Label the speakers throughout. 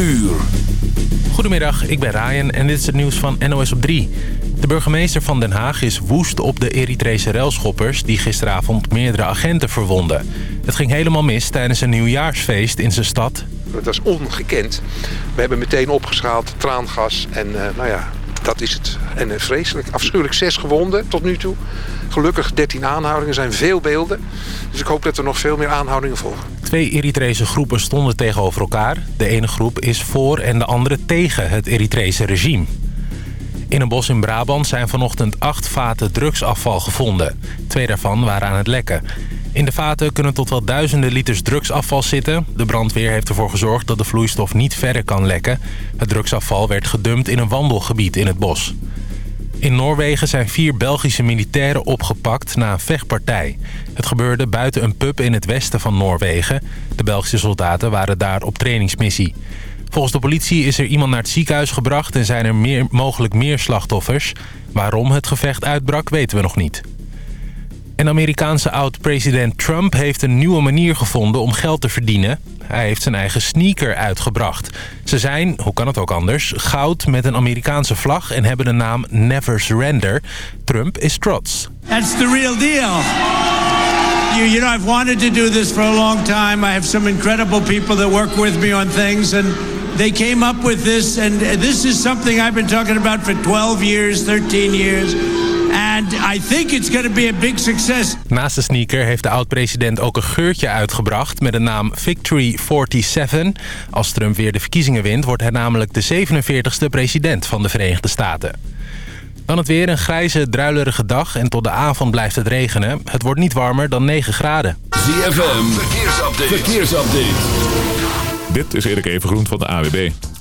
Speaker 1: uur.
Speaker 2: Goedemiddag, ik ben Ryan en dit is het nieuws van NOS op 3. De burgemeester van Den Haag is woest op de Eritrese relschoppers... die gisteravond meerdere agenten verwonden. Het ging helemaal mis tijdens een nieuwjaarsfeest in zijn stad.
Speaker 3: Dat was ongekend. We hebben meteen opgeschaald, traangas en uh, nou ja, dat is het. En uh, vreselijk, afschuwelijk zes gewonden tot nu toe. Gelukkig 13 aanhoudingen, zijn veel beelden. Dus ik hoop dat er nog veel meer aanhoudingen volgen.
Speaker 2: Twee Eritrese groepen stonden tegenover elkaar. De ene groep is voor en de andere tegen het Eritrese regime. In een bos in Brabant zijn vanochtend acht vaten drugsafval gevonden. Twee daarvan waren aan het lekken. In de vaten kunnen tot wel duizenden liters drugsafval zitten. De brandweer heeft ervoor gezorgd dat de vloeistof niet verder kan lekken. Het drugsafval werd gedumpt in een wandelgebied in het bos. In Noorwegen zijn vier Belgische militairen opgepakt na een vechtpartij. Het gebeurde buiten een pub in het westen van Noorwegen. De Belgische soldaten waren daar op trainingsmissie. Volgens de politie is er iemand naar het ziekenhuis gebracht... en zijn er meer, mogelijk meer slachtoffers. Waarom het gevecht uitbrak, weten we nog niet. En Amerikaanse oud-president Trump heeft een nieuwe manier gevonden om geld te verdienen. Hij heeft zijn eigen sneaker uitgebracht. Ze zijn, hoe kan het ook anders, goud met een Amerikaanse vlag... en hebben de naam Never Surrender. Trump is trots.
Speaker 4: That's the real deal. You, you know, I've wanted to do this for a long time. I have some incredible people that work with me on things... and they came up with this, and this is something I've been talking about for 12 years, 13 years... And I think it's going to be a big success.
Speaker 2: Naast de sneaker heeft de oud-president ook een geurtje uitgebracht met de naam Victory 47. Als Trump weer de verkiezingen wint, wordt hij namelijk de 47ste president van de Verenigde Staten. Dan het weer, een grijze, druilerige dag en tot de avond blijft het regenen. Het wordt niet warmer dan 9 graden.
Speaker 1: ZFM, verkeersupdate. verkeersupdate.
Speaker 5: Dit is Erik Evengroen van de AWB.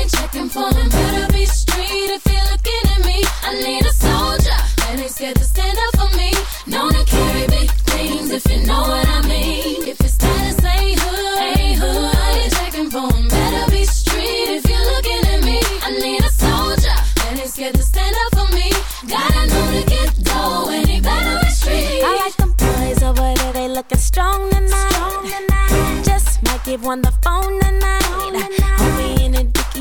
Speaker 6: ain't checking for them. Better be street if you're looking at me. I need a soldier that ain't scared to stand up for me. Known to carry big things if you know what I mean. If your status ain't hood, ain't hood, I ain't checking for them. Better be street if you're looking at me. I need a soldier that ain't scared to stand up for me. Gotta know to get dough and he better be street.
Speaker 7: I like them boys over there, they looking strong tonight. Just might give one the phone tonight.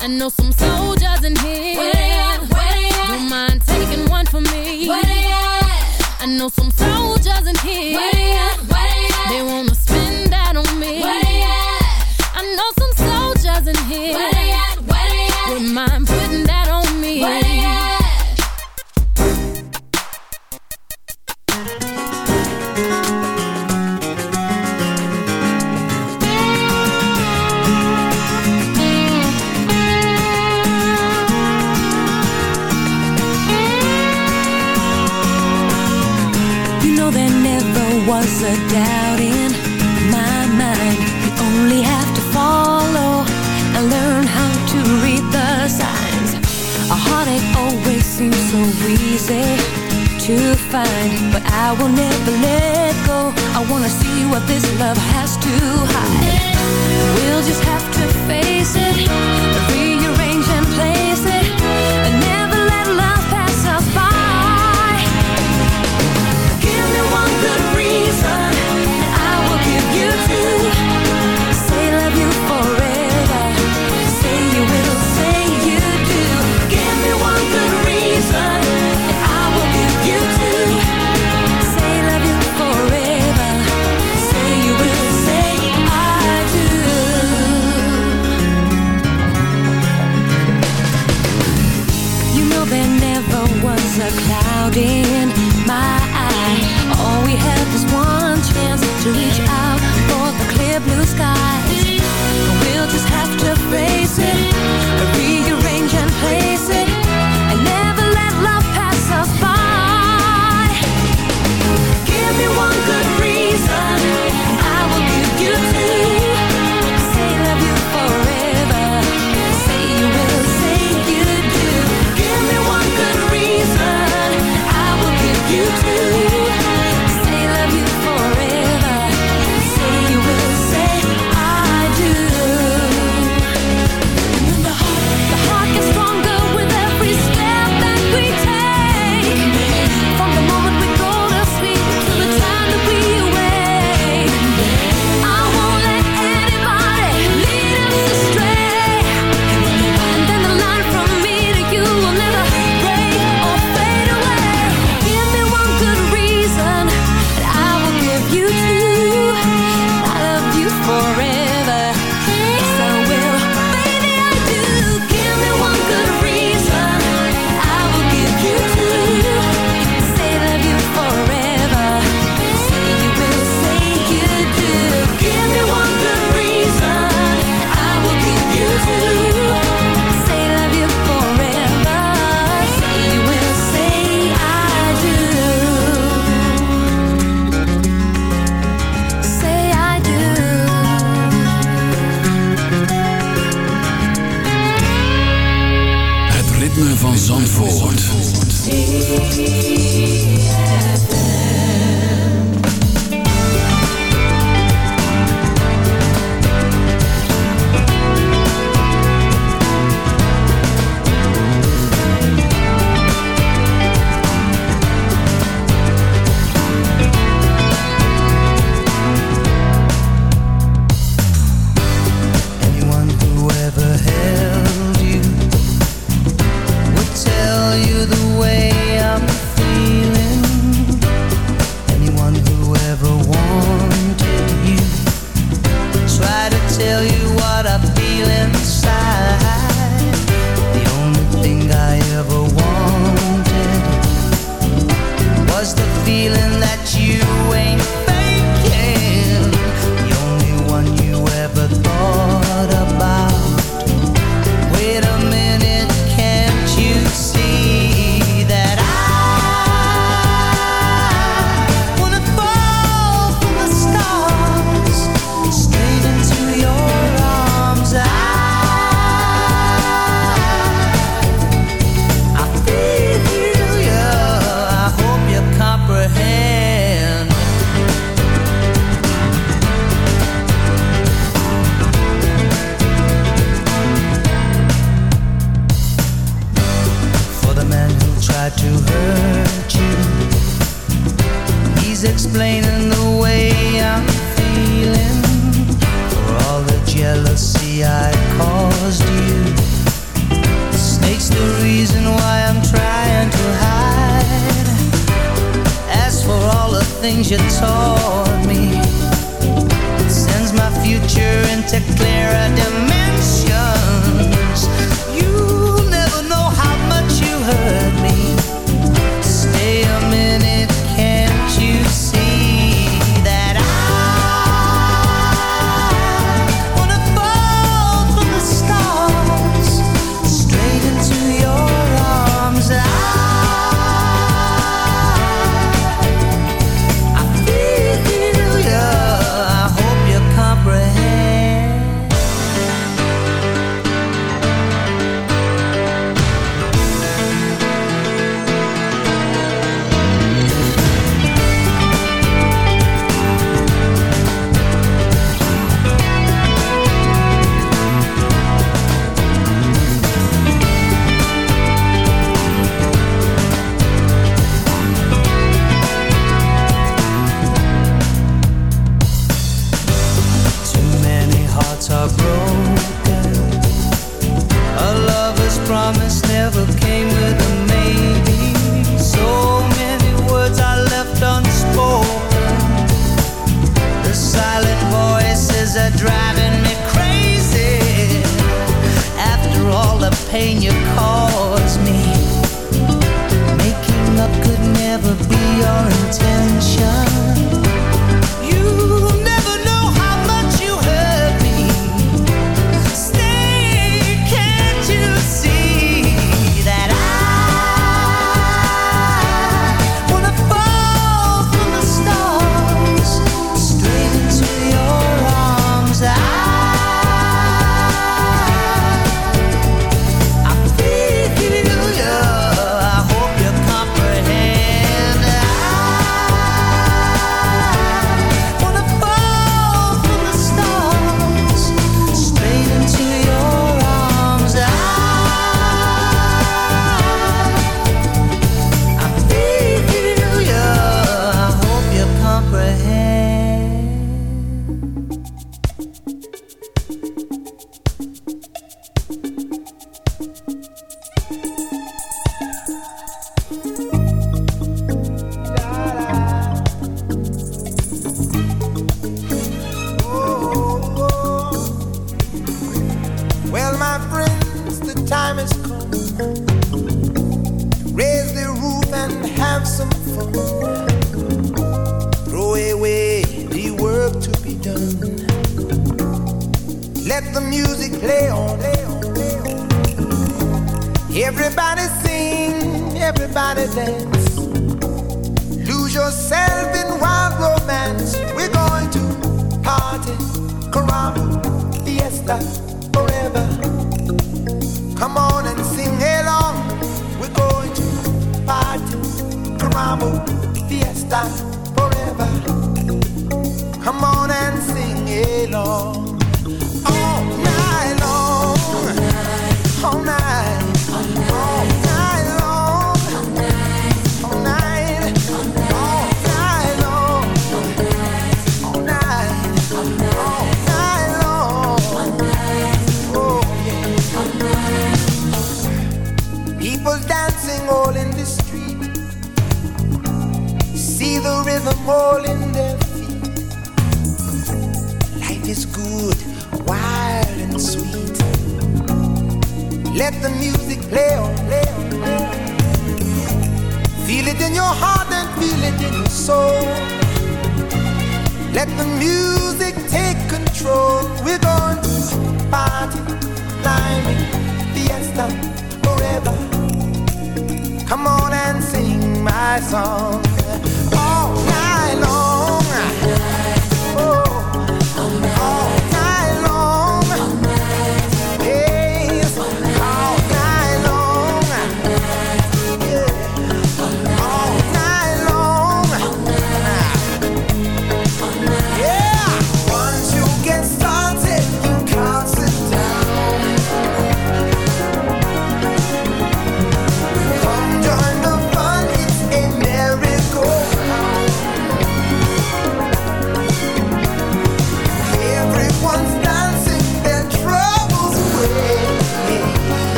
Speaker 8: I know some soldiers in here.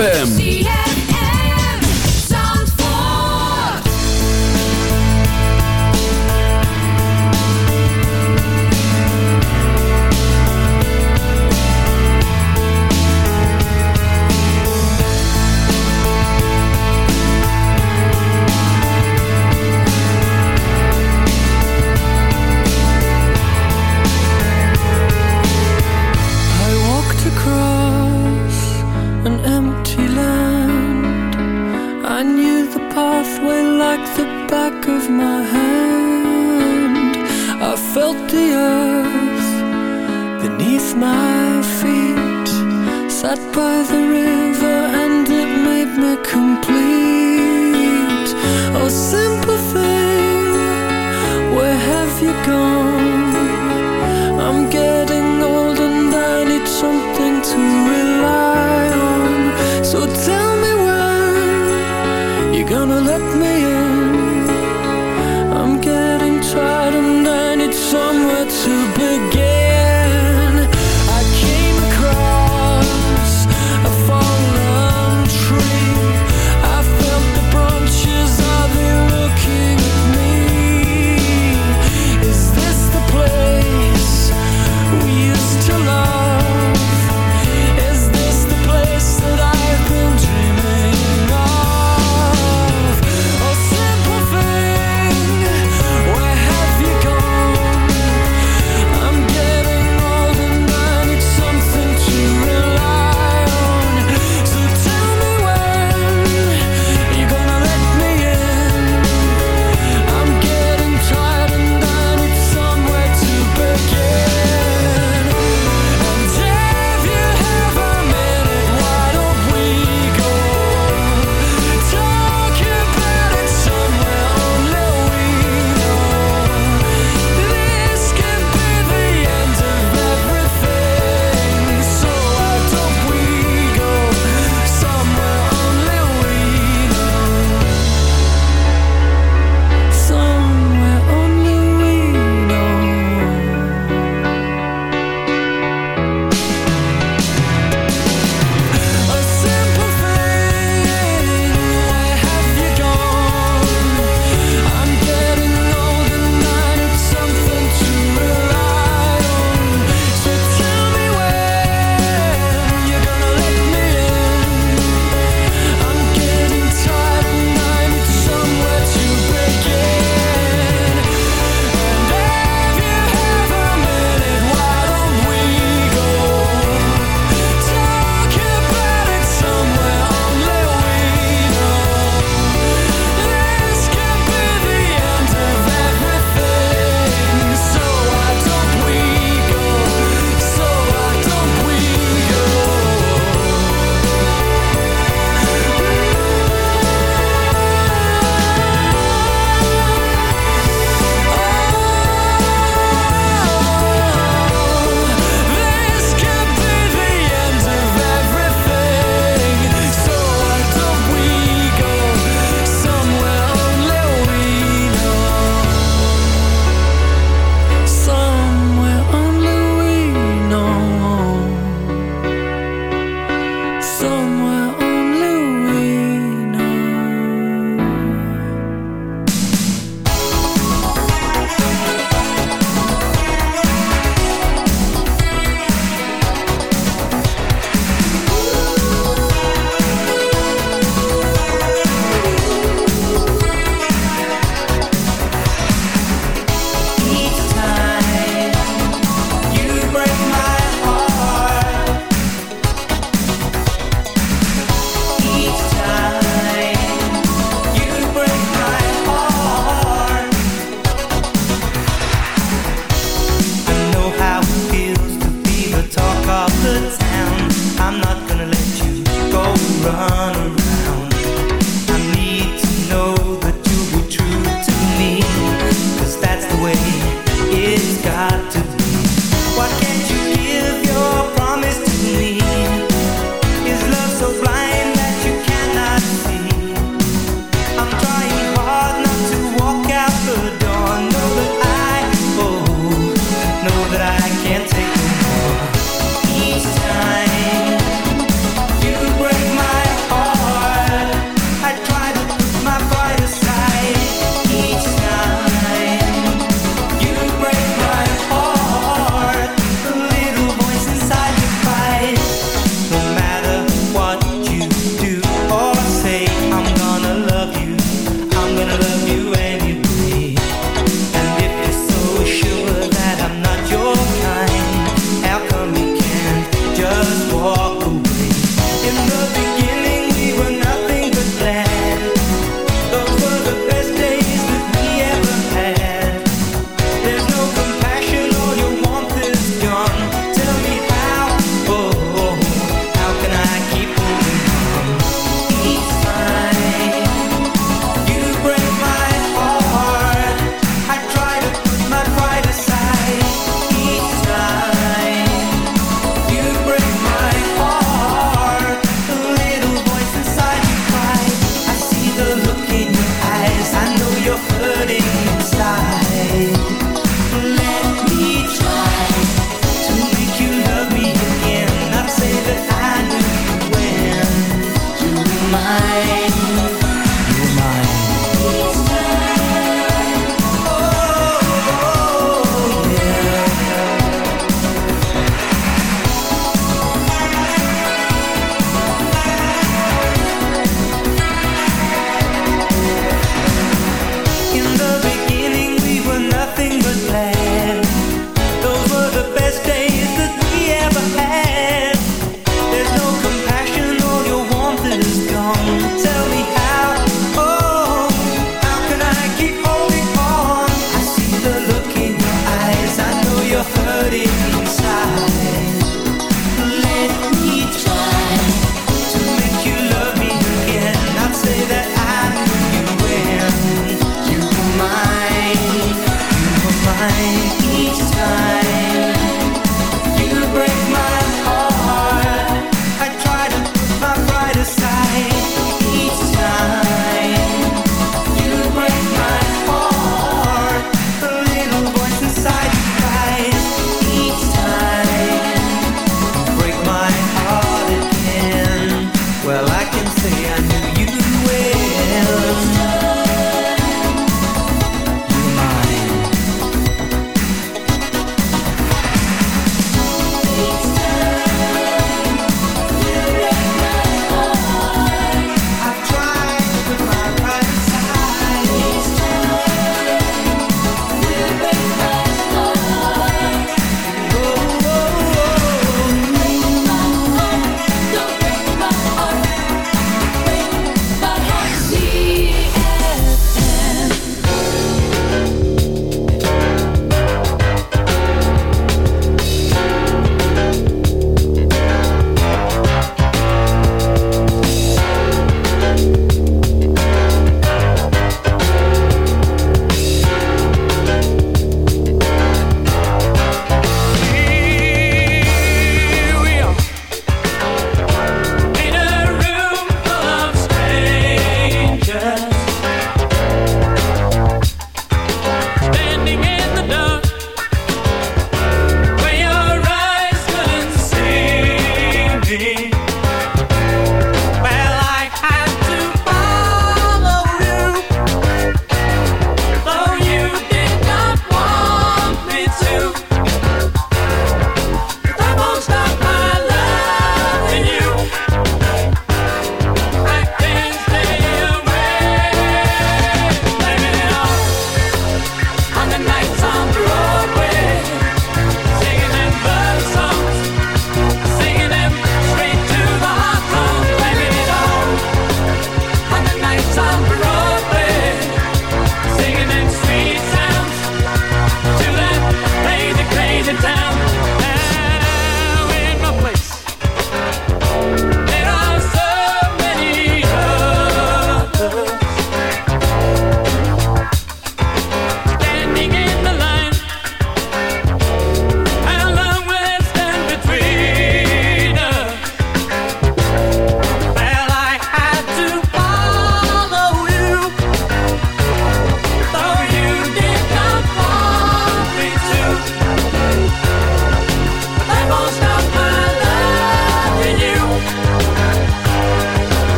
Speaker 1: ZFM.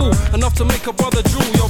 Speaker 9: Fool. Enough to make a brother drool, yo,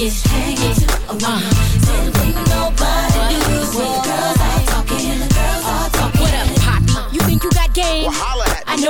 Speaker 10: your brother gets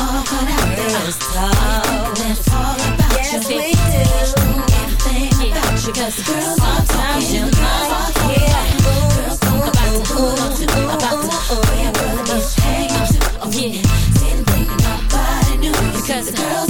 Speaker 10: All caught out there. Thinking that about you? about 'cause talk about about. Because the girls